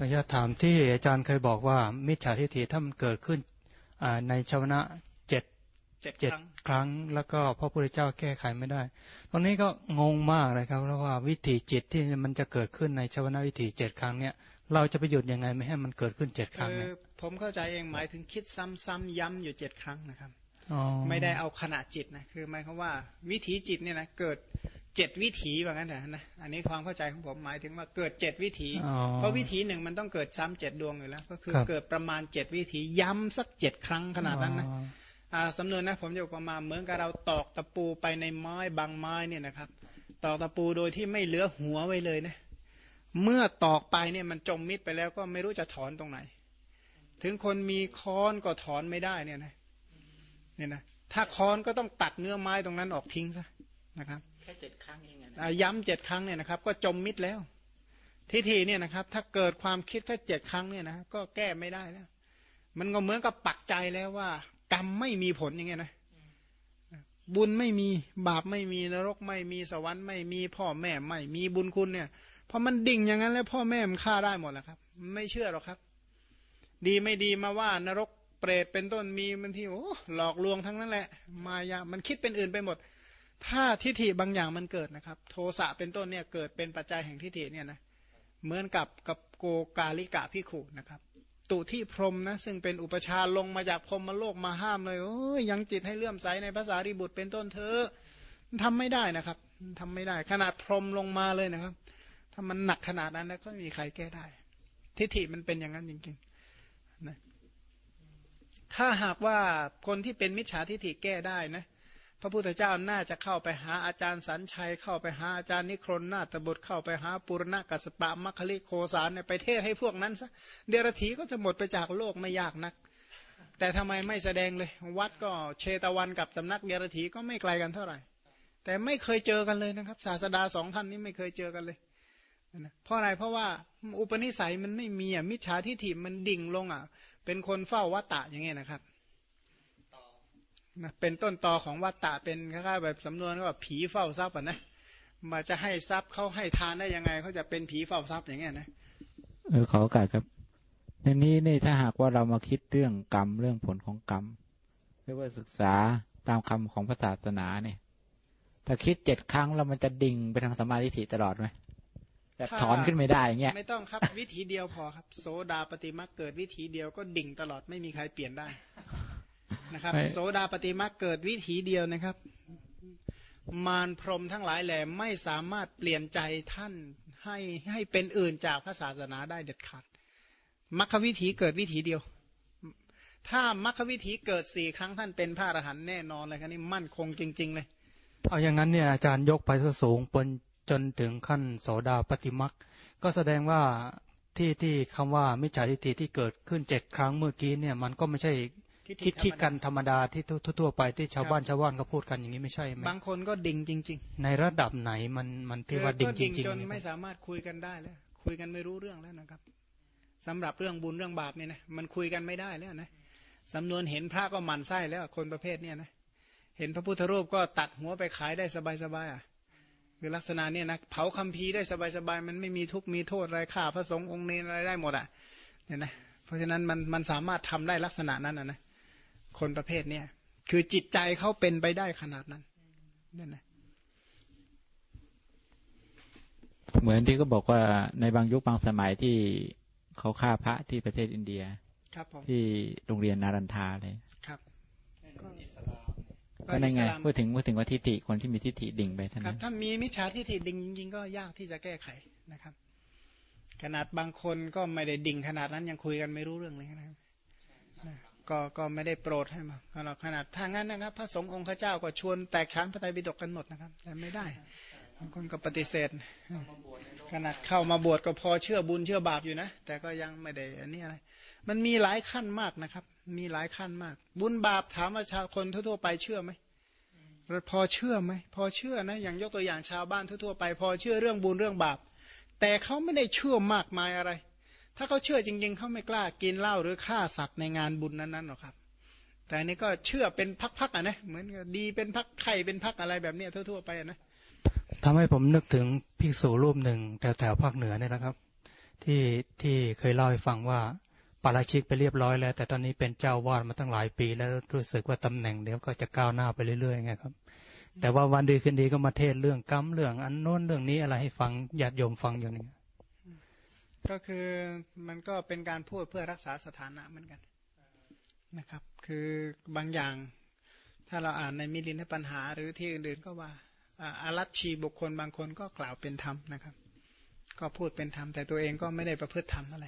อนุญาตถามที่อาจารย์เคยบอกว่า มิจฉาทิฏฐิถ้ามันเกิดขึ้นในชาวนะเจ็ดเจ็ดครั้ง แล้วก็พระพุทธเจ้าแก้ไขไม่ได้ตอนนี้ก็งงมากเลยครับเพราะว่าวิถีจิตที่มันจะเกิดขึ้นในชาวนะวิถีเจ็ดครั้งเนี่ยเราจะไปหยุดยังไงไม่ให้มันเกิดขึ้นเจ็ดครั้งเนี่ยผมเข้าใจเองหมายถึงคิดซ้ำๆย้ำอยู่เจ็ดครั้งนะครับไม่ได้เอาขนาดจิตนะคือหมายความว่าวิถีจิตเนี่ยนะเกิด เจ็ดวิถีแบบนั้นนะ อันนี้ความเข้าใจของผมหมายถึงว่าเกิดเจ็ดวิถี เพราะวิถีหนึ่งมันต้องเกิดซ้ำเจ็ดดวงอยู่แล้ว ก็คือเกิดประมาณเจ็ดวิถีย้ำสักเจ็ดครั้งขนาดนั้นนะสำนวนนะผมจะประมาณเหมือนกับเราตอกตะปูไปในไม้บางไม้เนี่ยนะครับ ตอกตะปูโดยที่ไม่เหลือหัวไว้เลยนะ เมื่อตอกไปเนี่ยมันจมมิดไปแล้วก็ไม่รู้จะถอนตรงไหน ถึงคนมีค้อนก็ถอนไม่ได้เนี่ยนะ เนี่ยนะ ถ้าค้อนก็ต้องตัดเนื้อไม้ตรงนั้นออกทิ้งซะนะครับแค่เจ็ดครั้งเองย้ำเจ็ดครั้งเนี่ยนะครับ ก็จมมิดแล้ว ทิฏฐิเนี่ยนะครับ ถ้าเกิดความคิดแค่เจ็ดครั้งเนี่ยนะก็แก้ไม่ได้แล้ว มันก็เหมือนกับปักใจแล้วว่า กรรมไม่มีผลอย่างเงี้ยนะบุญไม่มีบาปไม่มีนรกไม่มีสวรรค์ไม่มีพ่อแม่ไม่มีบุญคุณเนี่ยพอมันดิ่งอย่างนั้นแล้วพ่อแม่มันฆ่าได้หมดแล้วครับ ไม่เชื่อหรอกครับ ดีไม่ดีมาว่านรกเปรตเป็นต้นมีมันที่โอ้หลอกลวงทั้งนั้นแหละ มายามันคิดเป็นอื่นไปหมด ถ้าทิฏฐิบางอย่างมันเกิดนะครับ โทสะเป็นต้นเนี่ยเกิดเป็นปัจจัยแห่งทิฏฐิเนี่ยนะเหมือนกับกับโกกาลิกะพิขุนะครับตุที่พรมนะซึ่งเป็นอุปชาลงมาจากพรมมาโลกมาห้ามเลยโอ้ยยังจิตให้เลื่อมใสในภาษาริบุตรเป็นต้นเธอทำไม่ได้นะครับทำไม่ได้ ขนาดพรมลงมาเลยนะครับ ถ้ามันหนักขนาดนั้นแล้วก็ไม่มีใครแก้ได้ ทิฏฐิมันเป็นอย่างนั้นจริงๆนะถ้าหากว่าคนที่เป็นมิจฉาทิฏฐิแก้ได้นะ พระพุทธเจ้าน่าจะเข้าไปหาอาจารย์สันชัย เข้าไปหาอาจารย์นิครนนาตบุตรเข้าไปหาปุรณกัสปะมัคคิโคสารในไปเทศให้พวกนั้นซะเดรธีก็จะหมดไปจากโลกไม่ยากนัก แต่ทำไมไม่แสดงเลย วัดก็เชตวันกับสำนักเดรธีก็ไม่ไกลกันเท่าไหร่ แต่ไม่เคยเจอกันเลยนะครับ ศาสดาสองท่านนี้ไม่เคยเจอกันเลยเพราะอะไรเพราะว่าอุปนิสัยมันไม่มีอะมิจฉาทิฏฐิมันดิ่งลงอะ เป็นคนเฝ้าวัตตะอย่างเงี้ยนะครับ นะเป็นต้นตอของวัตตะเป็นคล้ายๆแบบสำนวนว่าผีเฝ้าทรัพย์อะนะมาจะให้ทรัพย์เขาให้ทานได้ยังไงเขาจะเป็นผีเฝ้าทรัพย์อย่างเงี้ยนะเออขอโอกาสครับในนี้นี่ถ้าหากว่าเรามาคิดเรื่องกรรมเรื่องผลของกรรมเรียกว่าศึกษาตามคำของพระศาสนาเนี่ยถ้าคิดเจ็ดครั้งแล้วมันจะดิ่งไปทางสมาธิตลอดไหมแบบถอนขึ้นไม่ได้อย่างเงี้ยไม่ต้องครับ วิธีเดียวพอครับ โสดาปฏิมาเกิดวิธีเดียวก็ดิ่งตลอดไม่มีใครเปลี่ยนได้ นะครับ โสดาปฏิมาเกิดวิธีเดียวนะครับ มารพรมทั้งหลายแหล่ไม่สามารถเปลี่ยนใจท่านให้ให้เป็นอื่นจากพระศาสนาได้เด็ดขาดมรรควิธีเกิดวิธีเดียว ถ้ามรรควิธีเกิดสี่ครั้งท่านเป็นพระอรหันต์แน่นอนเลยครับนี่มั่นคงจริง ๆ เลย เอาอย่างนั้นเนี่ยอาจารย์ยกไปสูงบนจนถึงขั้นโสดาปฏิมักก็แสดงว่าที่ที่คำว่ามิจฉาทิฏฐิที่เกิดขึ้นเจ็ดครั้งเมื่อกี้เนี่ย มันก็ไม่ใช่ คิดคิดกันธรรมดาที่ทั่วไปที่ชาวบ้านชาวบ้านก็พูดกันอย่างนี้ไม่ใช่ไหมบางคนก็ดิ่งจริง ๆ ในระดับไหนมันมันที่ว่าดิ่งจริงๆจนไม่สามารถคุยกันได้แล้วคุยกันไม่รู้เรื่องแล้วนะครับสำหรับเรื่องบุญเรื่องบาปเนี่ยนะมันคุยกันไม่ได้แล้วนะสำนวนเห็นพระก็หมันไส้แล้วคนประเภทเนี่ยนะเห็นพระพุทธรูปก็ตัดหัวไปขายได้สบายๆอะคือลักษณะเนี่ยนะเผาคัมภีร์ได้สบายๆมันไม่มีทุกมีโทษอะไรฆ่าพระสงฆ์องค์เนรอะไรได้หมดอะเนี่ยนะเพราะฉะนั้นมันมันสามารถทำได้ลักษณะนั้นนะ คนประเภทเนี้ยคือจิตใจเขาเป็นไปได้ขนาดนั้นนี่นะเหมือนที่ก็บอกว่าในบางยุคบางสมัยที่เขาฆ่าพระที่ประเทศอินเดีย ครับที่โรงเรียนนารันทาเลยครับก็ในไงพูดถึงพูดถึงว่าทิฏฐิคนที่มีทิฏฐิดิ่งไปท่านถ้ามีมิจฉาทิฏฐิดิ่งจริงๆก็ยากที่จะแก้ไขนะครับ ขนาดบางคนก็ไม่ได้ดิ่งขนาดนั้นยังคุยกันไม่รู้เรื่องเลยนะครับ ก็ก็ไม่ได้โปรดให้มาขนาดขนาดถ้างั้นนะครับ พระสงฆ์องค์ข้าเจ้าก็ชวนแตกฉานพระไตรปิฎกกันหมดนะครับ แต่ไม่ได้บางคนก็ปฏิเสธ ขนาดเข้ามาบวชก็พอเชื่อบุญเชื่อบาปอยู่นะ แต่ก็ยังไม่ได้อันนี้อะไร มันมีหลายขั้นมากนะครับ มีหลายขั้นมาก บุญบาปถามว่าชาวคนทั่วๆไปเชื่อไหมพอเชื่อไหมพอเชื่อนะอย่างยกตัวอย่างชาวบ้านทั่วๆไป พอเชื่อเรื่องบุญเรื่องบาป แต่เขาไม่ได้เชื่อมากมายอะไร ถ้าเขาเชื่อจริง ๆเขาไม่กล้ากินเหล้าหรือฆ่าสัตว์ในงานบุญนั้นๆหรอกครับ แต่นี้ก็เชื่อเป็นพักๆอะนะเหมือนดีเป็นพักไข่เป็นพักอะไรแบบเนี้ยทั่วๆไปนะทำให้ผมนึกถึงภิกษุรูปหนึ่งแถวแถวภาคเหนือเนี่ยนะครับ ที่ที่เคยเล่าให้ฟังว่าปาราชิกไปเรียบร้อยแล้ว แต่ตอนนี้เป็นเจ้าวาดมาตั้งหลายปี แล้วรู้สึกว่าตำแหน่งเดี๋ยวก็จะก้าวหน้าไปเรื่อยๆไงครับ แต่ว่าวันดีคืนดีก็มาเทศเรื่องกรรมเรื่องอันโน้นเรื่องนี้อะไรให้ฟังญาติโยมฟังอยู่นี่ ก็คือมันก็เป็นการพูดเพื่อรักษาสถานะเหมือนกันนะครับ คือบางอย่างถ้าเราอ่านในมิลินทปัญหาหรือที่อื่นๆก็ว่าอารัชชีบุคคลบางคนก็กล่าวเป็นธรรมนะครับ ก็พูดเป็นธรรมแต่ตัวเองก็ไม่ได้ประพฤติธรรมอะไร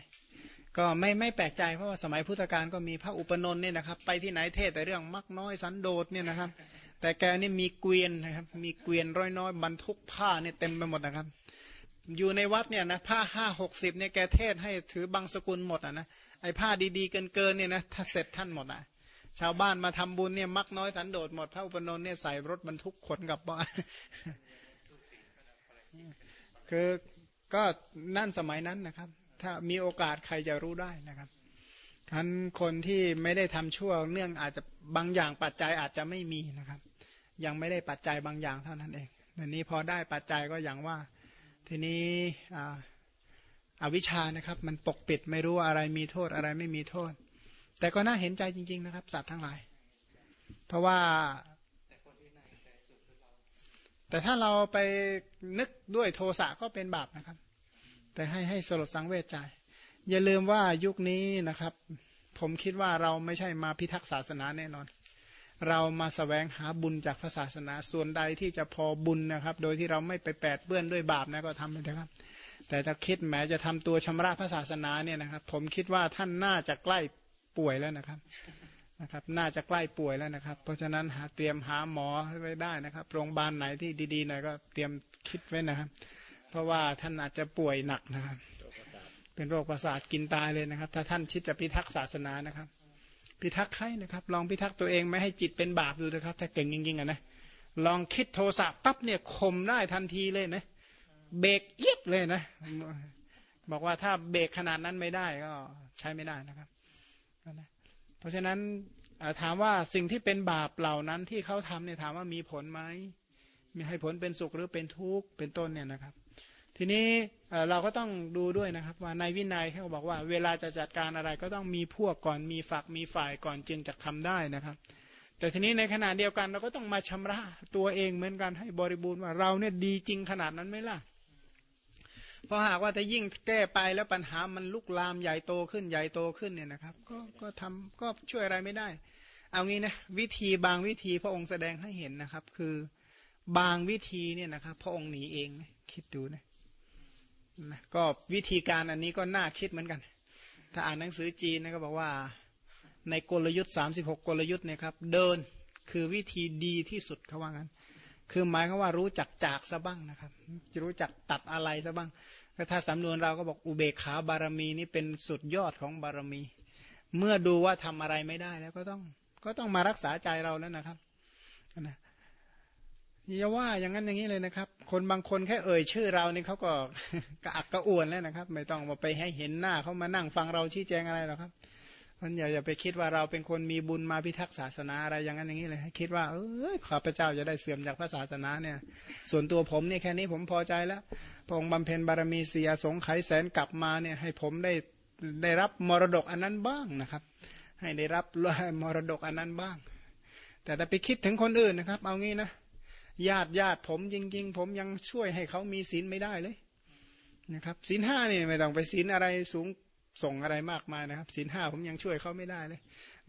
ก็ไม่ไม่แปลกใจเพราะว่าสมัยพุทธกาลก็มีพระอุปนนท์เนี่ยนะครับ ไปที่ไหนเทศแต่เรื่องมักน้อยสันโดษเนี่ยนะครับ แต่แกนี่มีเกวียนนะครับ มีเกวียนร้อยน้อยบรรทุกผ้าเนี่ยเต็มไปหมดนะครับ อยู่ในวัดเนี่ยนะผ้าห้าหกสิบเนี่ยแกเทศให้ถือบางสกุลหมดอะนะไอ้ผ้าดีๆเกินๆเนี่ยนะถ้าเสร็จท่านหมดอะ ชาวบ้านมาทำบุญเนี่ยมักน้อยสันโดษหมดพระอุปนนท์เนี่ยใส่รถบรรทุกขนกลับบ้านคือก็นั่นสมัยนั้นนะครับ ถ้ามีโอกาสใครจะรู้ได้นะครับทั้นคนที่ไม่ได้ทำชั่วเนื่องอาจจะบางอย่างปัจจัยอาจจะไม่มีนะครับ ยังไม่ได้ปัจจัยบางอย่างเท่านั้นเองแต่นี้พอได้ปัจจัยก็อย่างว่า ทีนี้อวิชานะครับ มันปกปิดไม่รู้อะไรมีโทษอะไรไม่มีโทษ แต่ก็น่าเห็นใจจริง ๆ นะครับสัตว์ทั้งหลาย เพราะว่า แต่ถ้าเราไปนึกด้วยโทสะก็เป็นบาปนะครับ แต่ให้ให้สลดสังเวชใจ อย่าลืมว่ายุคนี้นะครับ ผมคิดว่าเราไม่ใช่มาพิทักษ์ศาสนาแน่นอน เรามาสแสวงหาบุญจากพระศาสนาส่วนใดที่จะพอบุญนะครับ โดยที่เราไม่ไปแปดเปื้อนด้วยบาปนะก็ทำไปนะครับ แต่ถ้าคิดแหมจะทำตัวชำระพระศาสนาเนี่ยนะครับ ผมคิดว่าท่านน่าจะใกล้ป่วยแล้วนะครับนะครับ น่าจะใกล้ป่วยแล้วนะครับ เพราะฉะนั้นหาเตรียมหาหมอไว้ได้นะครับ โรงพยาบาลไหนที่ดีๆหน่อยก็เตรียมคิดไว้นะครับ เพราะว่าท่านอาจจะป่วยหนักนะครับ เป็นโรคประสาทกินตายเลยนะครับ ถ้าท่านคิดจะพิทักษ์ศาสนานะครับ พิทักษ์ใครนะครับ ลองพิทักษ์ตัวเองไม่ให้จิตเป็นบาปดูนะครับ ถ้าเก่งจริงๆอะนะลองคิดโทสะปั๊บเนี่ยข่มได้ทันทีเลยนะเบรกเยียบเลยนะ บอกว่าถ้าเบรกขนาดนั้นไม่ได้ก็ใช้ไม่ได้นะครับเพราะฉะนั้นถามว่าสิ่งที่เป็นบาปเหล่านั้นที่เขาทำเนี่ยถามว่ามีผลไหมมีให้ผลเป็นสุขหรือเป็นทุกข์เป็นต้นเนี่ยนะครับ ทีนี้เราก็ต้องดูด้วยนะครับว่าในวินัยเขาบอกว่า เวลาจะจัดการอะไรก็ต้องมีพวกก่อนมีฝักมีฝ่ายก่อนจึงจะทำได้นะครับ แต่ทีนี้ในขณะเดียวกันเราก็ต้องมาชำระตัวเองเหมือนกันให้บริบูรณ์ว่าเราเนี่ยดีจริงขนาดนั้นไหมล่ะเพราะหากว่าถ้ายิ่งแก้ไปแล้วปัญหามันลุกลามใหญ่โตขึ้นใหญ่โตขึ้นเนี่ยนะครับ ก็ก็ทำก็ช่วยอะไรไม่ได้ เอางี้นะวิธีบางวิธีพระองค์แสดงให้เห็นนะครับ คือบางวิธีเนี่ยนะครับ พระองค์หนีเองคิดดูนะนะ ก็วิธีการอันนี้ก็น่าคิดเหมือนกัน ถ้าอ่านหนังสือจีนนะก็บอกว่าในกลยุทธ์สามสิบหกกลยุทธ์เนี่ยครับ เดินคือวิธีดีที่สุดเขาว่างั้น คือหมายควาว่ารู้จักจากซะบ้างนะครับ จะรู้จักตัดอะไรซะบ้างถ้าสำนวนเราก็บอกอุเบกขาบารมีนี่เป็นสุดยอดของบารมี เมื่อดูว่าทำอะไรไม่ได้แล้วก็ต้องก็ต้องมารักษาใจเราแล้วนะครับนะ อย่าว่าอย่างนั้นอย่างนี้เลยนะครับ คนบางคนแค่เอ่ยชื่อเรานี่เขาก็กระอักกระอ่วนแล้วนะครับ ไม่ต้องมาไปให้เห็นหน้าเขามานั่งฟังเราชี้แจงอะไรหรอกครับมันอย่าอย่าไปคิดว่าเราเป็นคนมีบุญมาพิทักษ์ศาสนาอะไรอย่างนั้นอย่างนี้เลยให้คิดว่าเออข้าพเจ้าจะได้เสื่อมจากพระศาสนาเนี่ย ส่วนตัวผมเนี่ยแค่นี้ผมพอใจแล้วพระองค์บำเพ็ญบารมีเสียสงไขแสนกลับมาเนี่ย ให้ผมได้ได้รับมรดกอันนั้นบ้างนะครับ ให้ได้รับมรดกอันนั้นบ้าง แต่ถ้าไปคิดถึงคนอื่นนะครับ เอางี้นะ ญาติญาติผมจริง ๆ ผมยังช่วยให้เขามีศีลไม่ได้เลยนะครับศีลห้านี่ไม่ต้องไปศีลอะไรสูงส่งอะไรมากมายนะครับศีลห้าผมยังช่วยเขาไม่ได้เลย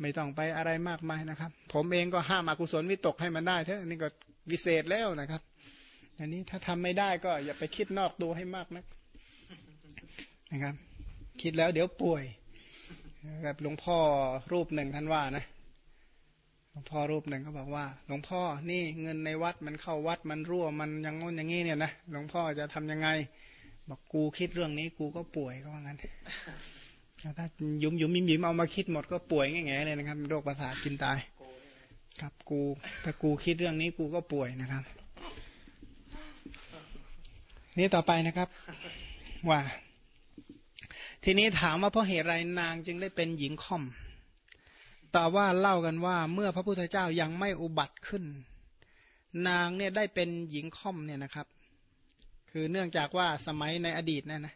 ไม่ต้องไปอะไรมากมายนะครับ ผมเองก็ห้ามอกุศลวิตกให้มันได้เท่านี้ก็วิเศษแล้วนะครับอันนี้ถ้าทำไม่ได้ก็อย่าไปคิดนอกตัวให้มากนักนะครับ คิดแล้วเดี๋ยวป่วยแบบหลวงพ่อรูปหนึ่งท่านว่านะ หลวงพ่อรูปหนึ่งก็บอกว่า หลวงพ่อนี่เงินในวัดมันเข้าวัดมันรั่วมันยังงนอย่างงี้เนี่ยนะหลวงพ่อจะทำยังไง บอกกูคิดเรื่องนี้กูก็ป่วยก็ว่างั้นถ้ายุมยุมยิ้มยิ้มเอามาคิดหมดก็ป่วยแง่ๆเลยนะครับโรคประสาทกินตายครับกูถ้ากูคิดเรื่องนี้กูก็ป่วยนะครับ นี่ต่อไปนะครับ ว่า ทีนี้ถามว่าเพราะเหตุไรนางจึงได้เป็นหญิงค่อม ต่อว่าเล่ากันว่าเมื่อพระพุทธเจ้ายังไม่อุบัติขึ้น นางเนี่ยได้เป็นหญิงค่อมเนี่ยนะครับ คือเนื่องจากว่าสมัยในอดีตนั่นนะ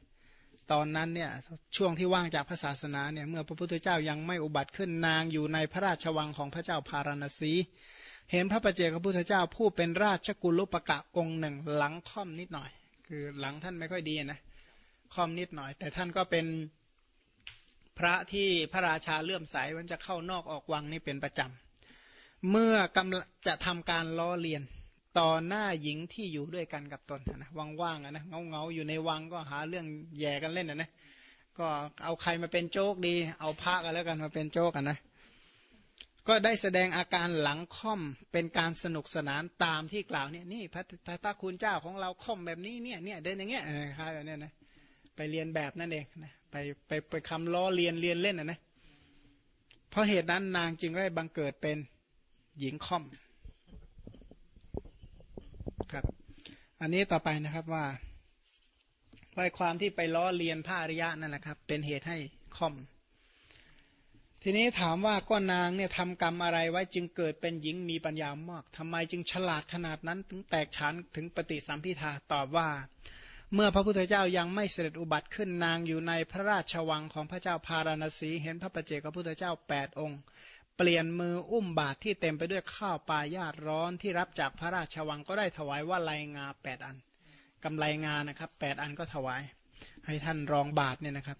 ตอนนั้นเนี่ยช่วงที่ว่างจากพระศาสนาเนี่ยเมื่อพระพุทธเจ้ายังไม่อุบัติขึ้นนางอยู่ในพระราชวังของพระเจ้าพาราณสี เห็นพระประเจกพระพุทธเจ้าผู้เป็นราชกุลุปกะองค์หนึ่งหลังค่อมนิดหน่อย คือหลังท่านไม่ค่อยดีนะค่อมนิดหน่อย แต่ท่านก็เป็น พระที่พระราชาเลื่อมใสมันจะเข้านอกออกวังนี่เป็นประจำ เมื่อกำลังจะทำการล้อเลียนต่อหน้าหญิงที่อยู่ด้วยกันกับตนนะว่างๆนะเงาๆอยู่ในวังก็หาเรื่องแย่กันเล่นนะนะก็เอาใครมาเป็นโจ๊กดี เอาพระกันแล้วกันมาเป็นโจ๊กกันนะก็ได้แสดงอาการหลังค่อมเป็นการสนุกสนานตามที่กล่าวเนี่ยนี่พระพระคุณเจ้าของเราค่อมแบบนี้เนี่ยเนี่ยเดินอย่างเงี้ยคล้ายแบบนี้ยนะไปเรียนแบบนั่นเองนะ ไปไปไปคำล้อเรียนเรียนเล่นนะนะเพราะเหตุนั้นนางจึงได้บังเกิดเป็นหญิงค่อมครับ อันนี้ต่อไปนะครับว่าว่าความที่ไปล้อเลียนพระอริยะนั่นแหละครับ เป็นเหตุให้ค่อม ทีนี้ถามว่าก็นางเนี่ยทำกรรมอะไรไว้จึงเกิดเป็นหญิงมีปัญญามากทำไมจึงฉลาดขนาดนั้น ถึงแตกฉานถึงปฏิสัมพิทาตอบว่า เมื่อพระพุทธเจ้ายังไม่เสด็จอุบัติขึ้นนางอยู่ในพระราชวังของพระเจ้าพาราณสีเห็นพระประเจกพระพุทธเจ้าแปดองค์ เปลี่ยนมืออุ้มบาตรที่เต็มไปด้วยข้าวปลายาตร้อนที่รับจากพระราชวังก็ได้ถวายว่าลายงาแปดอันกำไรงานะครับแปดอันก็ถวาย ให้ท่านรองบาทเนี่ยนะครับ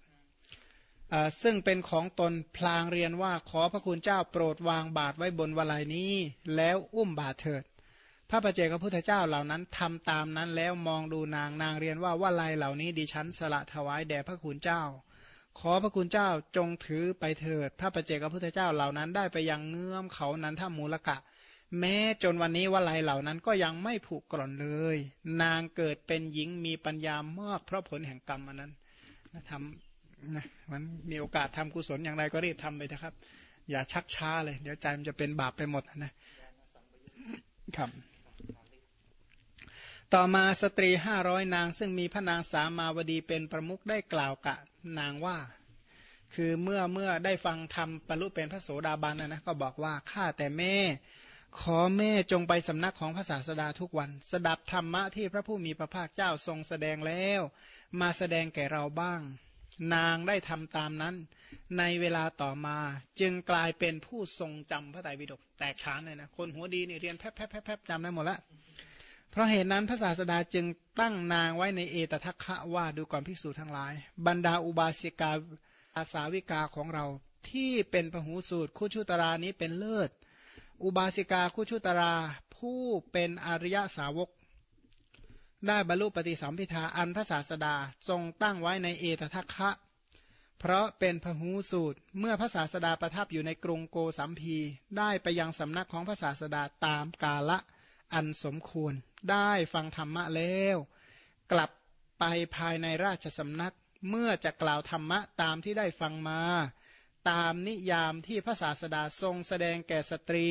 ซึ่งเป็นของตนพลางเรียนว่าขอพระคุณเจ้าโปรดวางบาทไว้บนวลัยนี้ แล้วอุ้มบาทเถิด พระประเจกพระพุทธเจ้าเหล่านั้นทำตามนั้นแล้วมองดูนางนางเรียนว่าว่าลัยเหล่านี้ดิฉันสละถวายแด่พระคุณเจ้า ขอพระคุณเจ้าจงถือไปเถิดพระประเจกพระพุทธเจ้าเหล่านั้นได้ไปยังเงื้อมเขานั้นถ้ามูลกะ แม้จนวันนี้ว่าลายเหล่านั้นก็ยังไม่ผูกกร่อนเลย นางเกิดเป็นหญิงมีปัญญามากเพราะผลแห่งกรรมอันนั้นทำนะมันมีโอกาสทำกุศลอย่างไรก็รีบทำไปนะครับ อย่าชักช้าเลย เดี๋ยวใจมันจะเป็นบาปไปหมดนะครับ ต่อมาสตรีห้าร้อยนาง ซึ่งมีพระนางสามาวดีเป็นประมุขได้กล่าวกะนางว่า คือเมื่อเมื่อได้ฟังธรรมบรรลุเป็นพระโสดาบันนะนะก็บอกว่าข้าแต่แม่ ขอแม่จงไปสำนักของพระศาสดาทุกวัน สดับธรรมะที่พระผู้มีพระภาคเจ้าทรงแสดงแล้ว มาแสดงแก่เราบ้าง นางได้ทำตามนั้น ในเวลาต่อมาจึงกลายเป็นผู้ทรงจำพระไตรปิฎกแตกฉานเลยนะคนหัวดีนี่เรียนแพบๆๆจำได้หมดละ เพราะเหตุนั้นพระศาสดาจึงตั้งนางไว้ในเอตทัคคะว่าดูก่อนภิกษุทั้งหลาย บรรดาอุบาสิกาอาสาวิกาของเราที่เป็นพหูสูตรคุชุตรานี้เป็นเลิศ อุบาสิกาคุชุตราผู้เป็นอริยสาวก ได้บรรลุปฏิสัมพิทาอันพระศาสดาทรงตั้งไว้ในเอตทัคคะเพราะเป็นพหูสูตรเมื่อพระศาสดาประทับอยู่ในกรุงโกสัมพี ได้ไปยังสำนักของพระศาสดาตามกาละ อันสมควรได้ฟังธรรมะแล้ว กลับไปภายในราชสำนักเมื่อจะกล่าวธรรมะตามที่ได้ฟังมา ตามนิยามที่พระศาสดาทรงแสดงแก่สตรี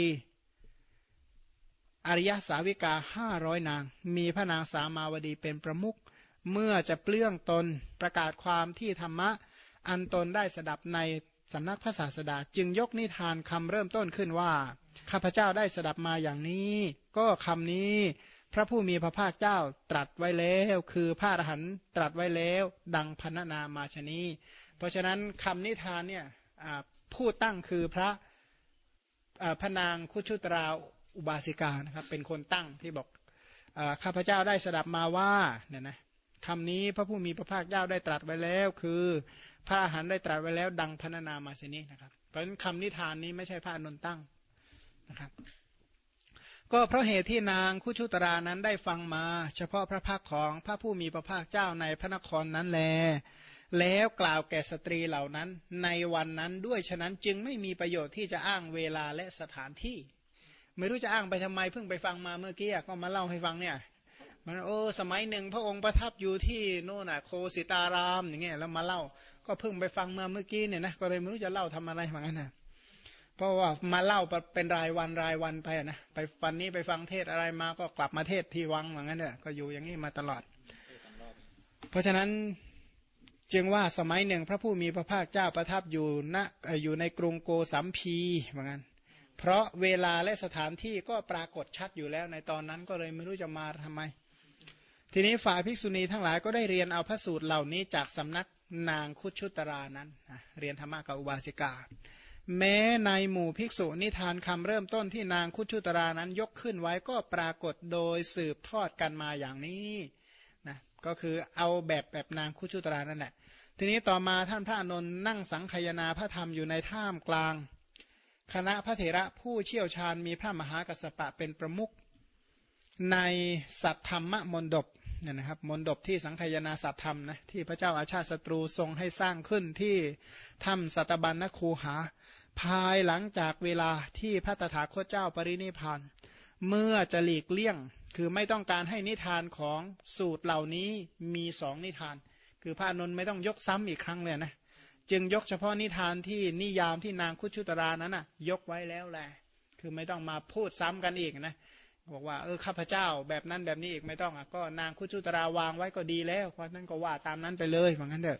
อริยสาวิกาห้าร้อยนาง มีพระนางสามาวดีเป็นประมุขเมื่อจะเปลื้องตนประกาศความที่ธรรมะ อันตนได้สดับในสำนักพระศาสดาจึงยกนิทานคำเริ่มต้นขึ้นว่า ข้าพเจ้าได้สดับมาอย่างนี้ ก็คำนี้พระผู้มีพระภาคเจ้าตรัสไว้แล้ว คือพระอรหันต์ตรัสไว้แล้ว ดังพันนามาชนีเพราะฉะนั้นคำนิทานเนี่ยผู้ตั้งคือพระพระนางคุชุตราอุบาสิกานะครับ เป็นคนตั้งที่บอกข้าพเจ้าได้สดับมาว่าเนี่ยนะคำนี้พระผู้มีพระภาคเจ้าได้ตรัสไว้แล้ว คือพระอรหันต์ได้ตรัสไว้แล้ว ดังพันนามาชนีนะครับ เพราะฉะนั้นคำนิทานนี้ไม่ใช่พระอนุนตั้งนะครับ ก็เพราะเหตุที่นางคุชุตรานั้นได้ฟังมา เฉพาะพระภาคของพระผู้มีพระภาคเจ้าในพระนครนั้นแล แล้วกล่าวแก่สตรีเหล่านั้นในวันนั้นด้วยฉะนั้นจึงไม่มีประโยชน์ที่จะอ้างเวลาและสถานที่ ไม่รู้จะอ้างไปทำไมเพิ่งไปฟังมาเมื่อกี้ก็มาเล่าให้ฟังเนี่ยมันโอ้สมัยหนึ่งพระองค์ประทับอยู่ที่โน่นน่ะโคสิตารามอย่างเงี้ยแล้วมาเล่า ก็เพิ่งไปฟังมาเมื่อกี้เนี่ยนะก็เลยไม่รู้จะเล่าทำอะไรเหมือนกันนะ เพราะว่ามาเล่าเป็นรายวันรายวันไปนะไปวันนี้ไปฟังเทศอะไรมาก็กลับมาเทศที่วังเหมือนกันเนี่ยก็อยู่อย่างนี้มาตลอด เพราะฉะนั้นจึงว่าสมัยหนึ่งพระผู้มีพระภาคเจ้าประทับอยู่ณอยู่ในกรุงโกสัมพีเหมือนกันเพราะเวลาและสถานที่ก็ปรากฏชัดอยู่แล้วในตอนนั้นก็เลยไม่รู้จะมาทำไม ทีนี้ฝ่ายภิกษุณีทั้งหลายก็ได้เรียนเอาพระสูตรเหล่านี้จากสำนักนางคุชุตรานั้น เรียนธรรมะกับอุบาสิกา แม้ในหมู่ภิกษุนิทานคำเริ่มต้นที่นางคุชุตรานั้นยกขึ้นไว้ก็ปรากฏโดยสืบทอดกันมาอย่างนี้นะก็คือเอาแบบแบบนางคุชุตรานั่นแหละทีนี้ต่อมาท่านพระอนนท์นั่งสังคยนาพระธรรมอยู่ในท่ามกลาง คณะพระเถระผู้เชี่ยวชาญมีพระมหากัสปะเป็นประมุขในสัตธรรมมนดบเนี่ยนะครับมนดบที่สังคยนาสัตธรรมนะที่พระเจ้าอาชาติศัตรูทรงให้สร้างขึ้นที่ถ้ำสัตบัญนคูหา ภายหลังจากเวลาที่พระตถาคตเจ้าปรินิพานเมื่อจะหลีกเลี่ยง คือไม่ต้องการให้นิทานของสูตรเหล่านี้มีสองนิทาน คือพระนนท์ไม่ต้องยกซ้ำอีกครั้งเลยนะ จึงยกเฉพาะนิทานที่นิยามที่นางคุชุตรานั้นนะยกไว้แล้วแหละคือไม่ต้องมาพูดซ้ำกันอีกนะบอกว่าเออข้าพเจ้าแบบนั้นแบบนี้อีกไม่ต้องอะก็นางคุชุตราวางไว้ก็ดีแล้วเพราะนั้นก็ว่าตามนั้นไปเลยเหมือนกันเถอะ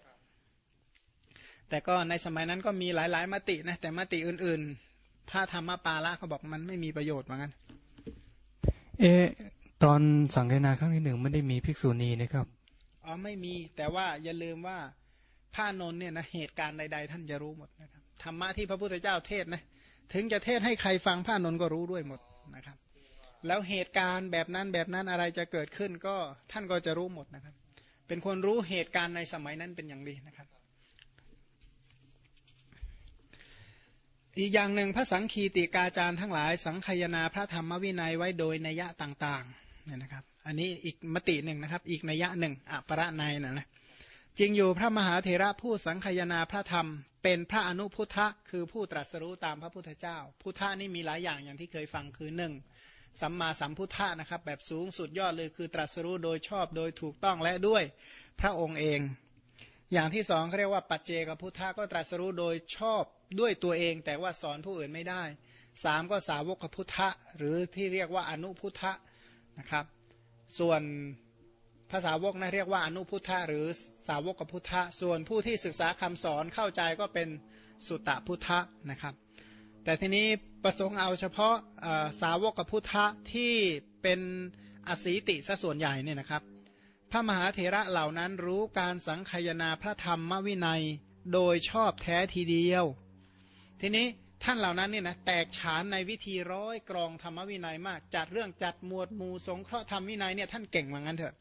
แต่ก็ในสมัยนั้นก็มีหลาย ๆมตินะแต่มติอื่นๆพระธรรมปาละเขาบอกมันไม่มีประโยชน์เหมือนกันเอตอนสังเกนาครั้งที่หนึ่งไม่ได้มีภิกษุณีนะครับอ๋อไม่มี แต่ว่าอย่าลืมว่าพระนนเนี่ยนะเหตุการณ์ใด ๆ ท่านจะรู้หมดนะครับธรรมะที่พระพุทธเจ้าเทศนะถึงจะเทศให้ใครฟังพระนนก็รู้ด้วยหมดนะครับ แล้วเหตุการณ์แบบนั้นแบบนั้นอะไรจะเกิดขึ้นก็ท่านก็จะรู้หมดนะครับ เป็นคนรู้เหตุการณ์ในสมัยนั้นเป็นอย่างดีนะครับ อีกอย่างหนึ่งพระสังคีติกาจารย์ทั้งหลายสังคยนาพระธรรมวินัยไว้โดยนัยะต่างๆเนี่ยนะครับ อันนี้อีกมติหนึ่งนะครับ อีกนัยะหนึ่งอัปรนัยนะนะจริงอยู่พระมหาเถระผู้สังคยนาพระธรรม เป็นพระอนุพุทธะคือผู้ตรัสรู้ตามพระพุทธเจ้า พุทธะนี่มีหลายอย่างอย่างที่เคยฟังคือหนึ่งสัมมาสัมพุทธะนะครับ แบบสูงสุดยอดเลยคือตรัสรู้โดยชอบโดยถูกต้องและด้วยพระองค์เอง อย่างที่สองเขาเรียกว่าปัจเจกพุทธะก็ตรัสรู้โดยชอบ ด้วยตัวเอง แต่ว่าสอนผู้อื่นไม่ได้สามก็สาวกพุทธะ หรือที่เรียกว่าอนุพุทธะนะครับ ส่วนภาษาวกนะเรียกว่าอนุพุทธะหรือสาวกพุทธะ ส่วนผู้ที่ศึกษาคำสอนเข้าใจก็เป็นสุตตพุทธะนะครับ แต่ทีนี้ประสงค์เอาเฉพาะสาวกพุทธะที่เป็นอสีติซะส่วนใหญ่เนี่ยนะครับ พระมหาเถระเหล่านั้นรู้การสังคยนาพระธรรมวินัยโดยชอบแท้ทีเดียว ทีนี้ท่านเหล่านั้นเนี่ยนะแตกฉานในวิธีร้อยกรองธรรมวินัยมาก จัดเรื่องจัดหมวดหมู่สงเคราะห์ธรรมวินัยเนี่ยท่านเก่งเหมือนกันเถอะ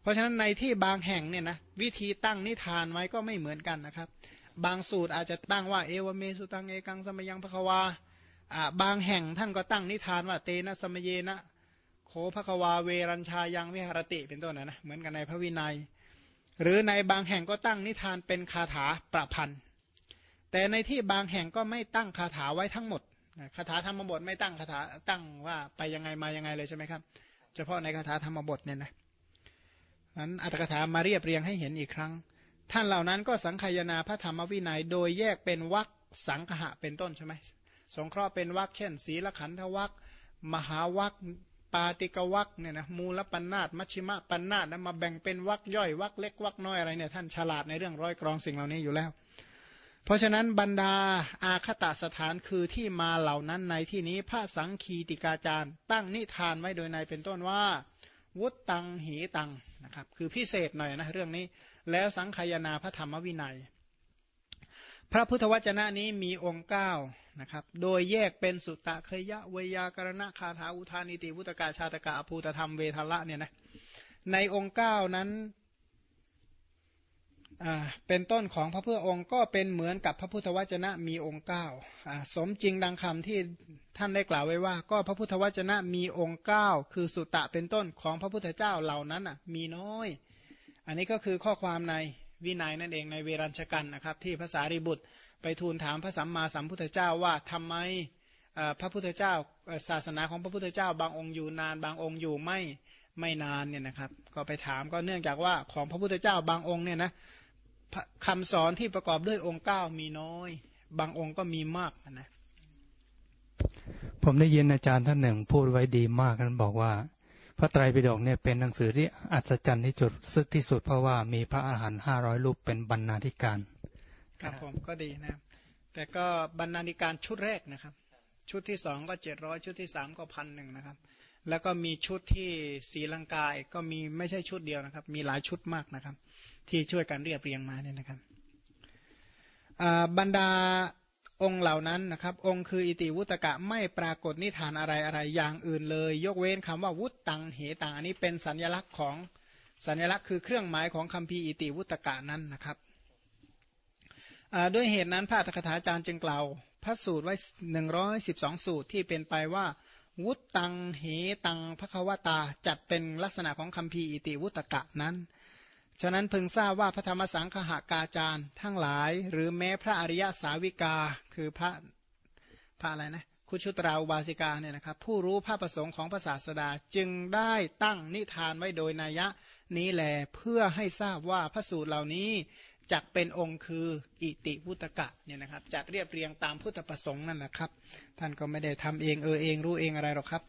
เพราะฉะนั้นในที่บางแห่งเนี่ยนะวิธีตั้งนิทานไว้ก็ไม่เหมือนกันนะครับ บางสูตรอาจจะตั้งว่าเอวเมสุตังเอกังสมยังพระควาบางแห่งท่านก็ตั้งนิทานว่าเตนะสมเยนะโขพระควาเวรัญชายังวิหารติเป็นต้นนะนะเหมือนกันในพระวินัย หรือในบางแห่งก็ตั้งนิทานเป็นคาถาประพันธ์ แต่ในที่บางแห่งก็ไม่ตั้งคาถาไว้ทั้งหมดคาถาธรรมบทไม่ตั้งคาถาตั้งว่าไปยังไงมายังไงเลยใช่ไหมครับ เฉพาะในคาถาธรรมบทเนี่ยนะนั้นอัตถกถามาเรียบเรียงให้เห็นอีกครั้ง ท่านเหล่านั้นก็สังขยาพระธรรมวินัย โดยแยกเป็นวักสังหะเป็นต้นใช่ไหมสงเคราะห์เป็นวักเช่น ศีลขันธวักมหาวักปาติกวักเนี่ยนะมูลปัญนาตมัชชิมะปัญนาตนะมาแบ่งเป็นวักย่อยวักเล็กวักน้อยอะไรเนี่ยท่านฉลาดในเรื่องร้อยกรองสิ่งเหล่านี้อยู่แล้ว เพราะฉะนั้นบรรดาอาคตสถานคือที่มาเหล่านั้นในที่นี้พระสังคีติกาจารย์ ตั้งนิทานไว้โดยในเป็นต้นว่า วุตตังหีตังนะครับคือพิเศษหน่อยนะเรื่องนี้ แล้วสังขยาพระธรรมวินัย พระพุทธวจนะนี้มีองค์เก้านะครับโดยแยกเป็นสุตตะเคยะเวยากรณะคาถาอุทานิติวุตกาชาตกะอภูตธรรมเวทละเนี่ยนะในองค์เก้านั้น เป็นต้นของพระพุทธองค์ก็เป็นเหมือนกับพระพุทธวจนะมีองค์เก้าสมจริงดังคำที่ท่านได้กล่าวไว้ว่า ก็พระพุทธวจนะมีองค์เก้าคือสุตตะเป็นต้นของพระพุทธเจ้าเหล่านั้นมีน้อย อันนี้ก็คือข้อความในวินัยนั่นเองในเวรัญชกันนะครับ ที่ภาษาริบุตรไปทูลถามพระสัมมาสัมพุทธเจ้าว่าทำไมพระพุทธเจ้าศาสนาของพระพุทธเจ้า บางองค์อยู่นานบางองค์อยู่ไม่ไม่นานเนี่ยนะครับ ก็ไปถามก็เนื่องจากว่าของพระพุทธเจ้าบางองค์เนี่ยนะ คำสอนที่ประกอบด้วยองค์เก้ามีน้อย บางองค์ก็มีมากนะผมได้ยินอาจารย์ท่านหนึ่งพูดไว้ดีมากนั้นบอกว่า พระไตรปิฎกเนี่ยเป็นหนังสือที่อัศจรรย์ที่จุดสุดที่สุดเพราะว่ามีพระอาหารหันต์ห้าร้อยรูปเป็นบรรณาธิการ ครับผมก็ดีนะ แต่ก็บรรณาธิการชุดแรกนะครับ ชุดที่สองก็เจ็ดร้อยชุดที่สามก็พันหนึ่งนะครับ แล้วก็มีชุดที่ศรีลังกาก็มีไม่ใช่ชุดเดียวนะครับ มีหลายชุดมากนะครับ ที่ช่วยกันเรียบเรียงมาเนี่ยนะครับบรรดาองค์เหล่านั้นนะครับ องค์คืออิติวุตกะไม่ปรากฏนิทานอะไรอะไรอย่างอื่นเลย ยกเว้นคำว่าวุตตังเหตังอันนี้เป็นสัญลักษณ์ของสัญลักษณ์คือเครื่องหมายของคำพีอิติวุตกะนั้นนะครับด้วยเหตุนั้นพระอัฏฐกถาจารย์จึงกล่าวพระสูตรไว้หนึ่งร้อยสิบสองสูตรที่เป็นไปว่า วุตตังเหตังพระควตาจัดเป็นลักษณะของคำพีอิติวุตกะนั้น ฉะนั้นพึงทราบว่าพระธรรมสังฆากาจารย์ทั้งหลาย หรือแม้พระอริยสาวิกาคือพระพระอะไรนะคุชุตราอุบาสิกาเนี่ยนะครับผู้รู้พระประสงค์ของพระศาสดาจึงได้ตั้งนิทานไว้โดยนัยยะนี้แหลเพื่อให้ทราบว่าพระสูตรเหล่านี้ จักเป็นองค์คืออิติพุตกะเนี่ยนะครับจักเรียบเรียงตามพุทธประสงค์นั่นแหละครับ ท่านก็ไม่ได้ทำเองเออเองรู้เองอะไรหรอกครับ